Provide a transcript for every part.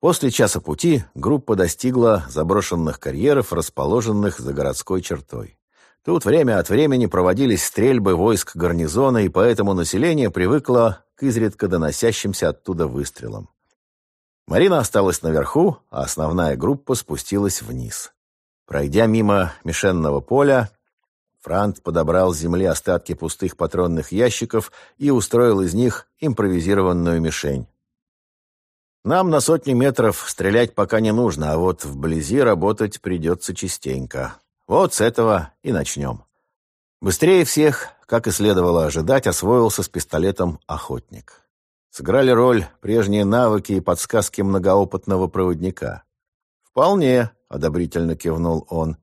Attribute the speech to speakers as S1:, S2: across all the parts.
S1: После часа пути группа достигла заброшенных карьеров, расположенных за городской чертой. Тут время от времени проводились стрельбы войск гарнизона, и поэтому население привыкло к изредка доносящимся оттуда выстрелам. Марина осталась наверху, а основная группа спустилась вниз. Пройдя мимо мишенного поля, Франт подобрал с земли остатки пустых патронных ящиков и устроил из них импровизированную мишень. Нам на сотни метров стрелять пока не нужно, а вот вблизи работать придется частенько. Вот с этого и начнем. Быстрее всех, как и следовало ожидать, освоился с пистолетом охотник. Сыграли роль прежние навыки и подсказки многоопытного проводника. «Вполне», — одобрительно кивнул он.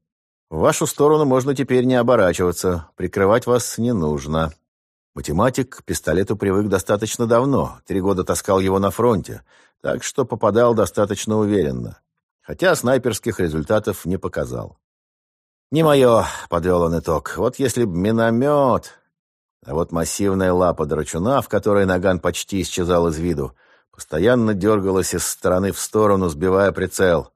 S1: «В вашу сторону можно теперь не оборачиваться, прикрывать вас не нужно». Математик к пистолету привык достаточно давно, три года таскал его на фронте, так что попадал достаточно уверенно, хотя снайперских результатов не показал. «Не мое», — подвел он итог, — «вот если б миномет...» А вот массивная лапа драчуна, в которой наган почти исчезал из виду, постоянно дергалась из стороны в сторону, сбивая прицел.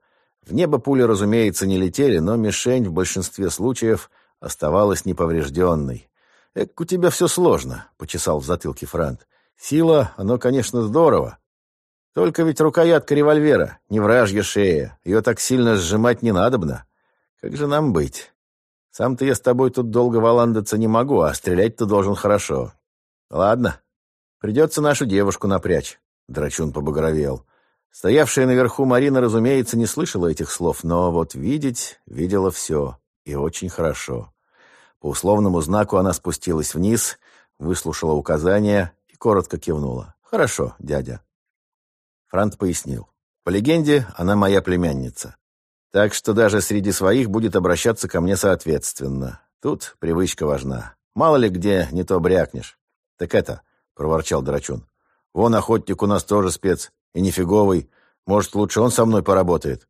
S1: В небо пули, разумеется, не летели, но мишень в большинстве случаев оставалась неповрежденной. «Эк, у тебя все сложно», — почесал в затылке Франт. «Сила, оно, конечно, здорово, только ведь рукоятка револьвера, не вражья шея. Ее так сильно сжимать не надобно. Как же нам быть? Сам-то я с тобой тут долго валандаться не могу, а стрелять-то должен хорошо. Ладно, придется нашу девушку напрячь. Драчун побагровел. Стоявшая наверху Марина, разумеется, не слышала этих слов, но вот видеть видела все. И очень хорошо. По условному знаку она спустилась вниз, выслушала указания и коротко кивнула. «Хорошо, дядя». Франт пояснил. По легенде, она моя племянница. Так что даже среди своих будет обращаться ко мне соответственно. Тут привычка важна. Мало ли где не то брякнешь. Так это, — проворчал Драчун. Вон охотник у нас тоже спец, и нифиговый. Может, лучше он со мной поработает?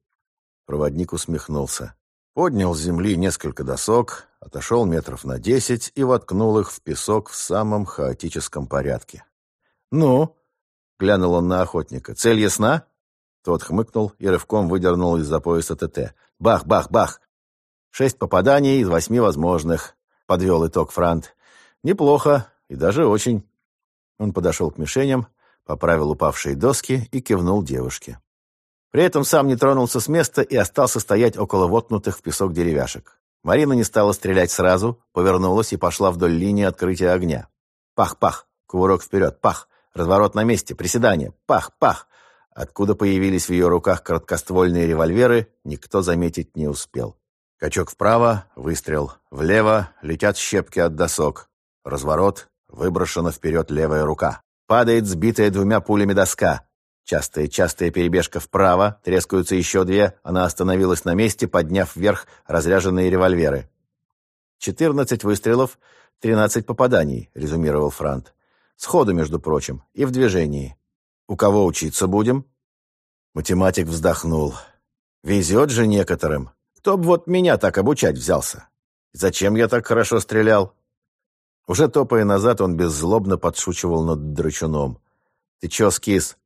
S1: Проводник усмехнулся. Поднял с земли несколько досок, отошел метров на десять и воткнул их в песок в самом хаотическом порядке. «Ну?» Глянул он на охотника. «Цель ясна?» Тот хмыкнул и рывком выдернул из-за пояса ТТ. «Бах, бах, бах!» «Шесть попаданий из восьми возможных», — подвел итог Франт. «Неплохо и даже очень». Он подошел к мишеням, поправил упавшие доски и кивнул девушке. При этом сам не тронулся с места и остался стоять около воткнутых в песок деревяшек. Марина не стала стрелять сразу, повернулась и пошла вдоль линии открытия огня. Пах-пах, кувырок вперед, пах, Разворот на месте, приседание, пах, пах. Откуда появились в ее руках короткоствольные револьверы, никто заметить не успел. Качок вправо, выстрел. Влево летят щепки от досок. Разворот, выброшена вперед левая рука. Падает сбитая двумя пулями доска. Частая-частая перебежка вправо, трескаются еще две, она остановилась на месте, подняв вверх разряженные револьверы. «Четырнадцать выстрелов, тринадцать попаданий», — резюмировал Франт. Сходу, между прочим, и в движении. У кого учиться будем?» Математик вздохнул. «Везет же некоторым. Кто б вот меня так обучать взялся? Зачем я так хорошо стрелял?» Уже топая назад, он беззлобно подшучивал над драчуном. «Ты чё, скис,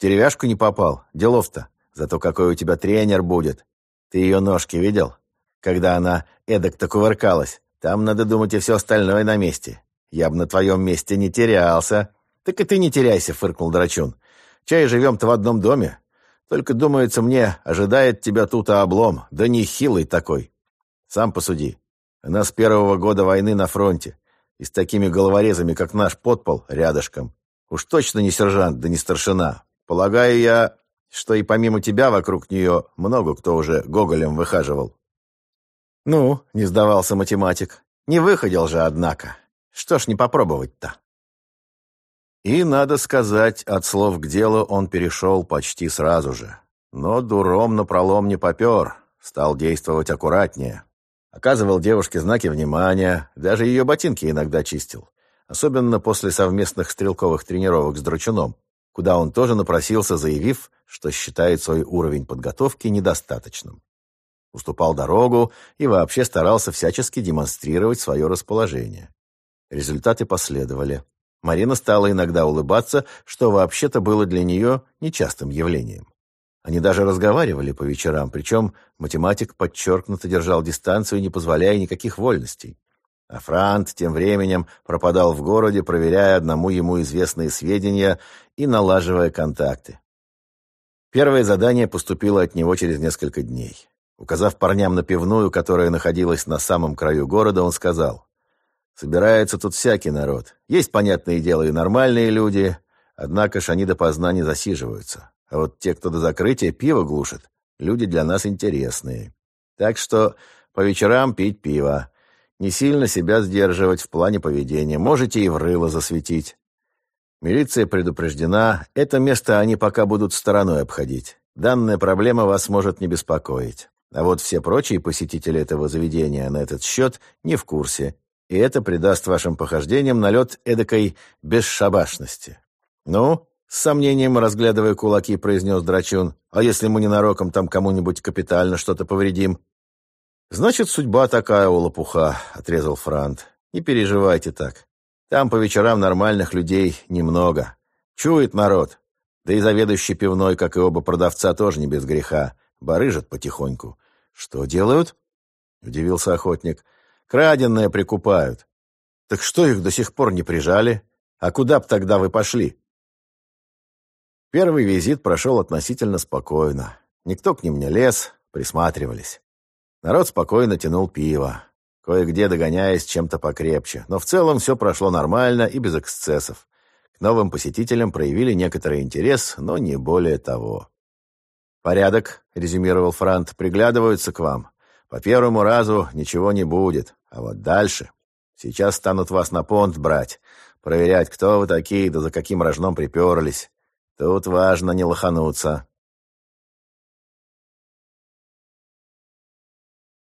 S1: деревяшку не попал? Делов-то. Зато какой у тебя тренер будет. Ты ее ножки видел? Когда она эдак-то кувыркалась. Там, надо думать, и все остальное на месте. Я бы на твоем месте не терялся. Так и ты не теряйся, фыркнул Драчун. Чай живем-то в одном доме. Только, думается мне, ожидает тебя тут облом, да не хилый такой. Сам посуди. Она с первого года войны на фронте. И с такими головорезами, как наш подпол, рядышком. Уж точно не сержант, да не старшина. Полагаю я, что и помимо тебя вокруг нее много кто уже гоголем выхаживал. Ну, не сдавался математик. Не выходил же, однако. Что ж не попробовать-то? И, надо сказать, от слов к делу он перешел почти сразу же. Но дуром на пролом не попер, стал действовать аккуратнее. Оказывал девушке знаки внимания, даже ее ботинки иногда чистил. Особенно после совместных стрелковых тренировок с Дручуном, куда он тоже напросился, заявив, что считает свой уровень подготовки недостаточным. Уступал дорогу и вообще старался всячески демонстрировать свое расположение. Результаты последовали. Марина стала иногда улыбаться, что вообще-то было для нее нечастым явлением. Они даже разговаривали по вечерам, причем математик подчеркнуто держал дистанцию, не позволяя никаких вольностей. А Франт тем временем пропадал в городе, проверяя одному ему известные сведения и налаживая контакты. Первое задание поступило от него через несколько дней. Указав парням на пивную, которая находилась на самом краю города, он сказал, «Собирается тут всякий народ. Есть, понятное дело, и нормальные люди, однако ж они допоздна не засиживаются. А вот те, кто до закрытия пиво глушит, люди для нас интересные. Так что по вечерам пить пиво, не сильно себя сдерживать в плане поведения. Можете и в рыло засветить. Милиция предупреждена. Это место они пока будут стороной обходить. Данная проблема вас может не беспокоить. А вот все прочие посетители этого заведения на этот счет не в курсе. И это придаст вашим похождениям налет эдакой бесшабашности. Ну, с сомнением разглядывая кулаки, произнес Драчун. А если мы ненароком там кому-нибудь капитально что-то повредим? «Значит, судьба такая у лопуха», — отрезал Франт. «Не переживайте так. Там по вечерам нормальных людей немного. Чует народ. Да и заведующий пивной, как и оба продавца, тоже не без греха. Барыжат потихоньку». «Что делают?» — удивился охотник. «Краденное прикупают». «Так что их до сих пор не прижали? А куда б тогда вы пошли?» Первый визит прошел относительно спокойно. Никто к ним не лез, присматривались. Народ спокойно тянул пиво, кое-где догоняясь чем-то покрепче, но в целом все прошло нормально и без эксцессов. К новым посетителям проявили некоторый интерес, но не более того. «Порядок», — резюмировал Франт, — «приглядываются к вам. По первому разу ничего не будет, а вот дальше. Сейчас станут вас на понт брать, проверять, кто вы такие, да за каким рожном приперлись. Тут важно не лохануться».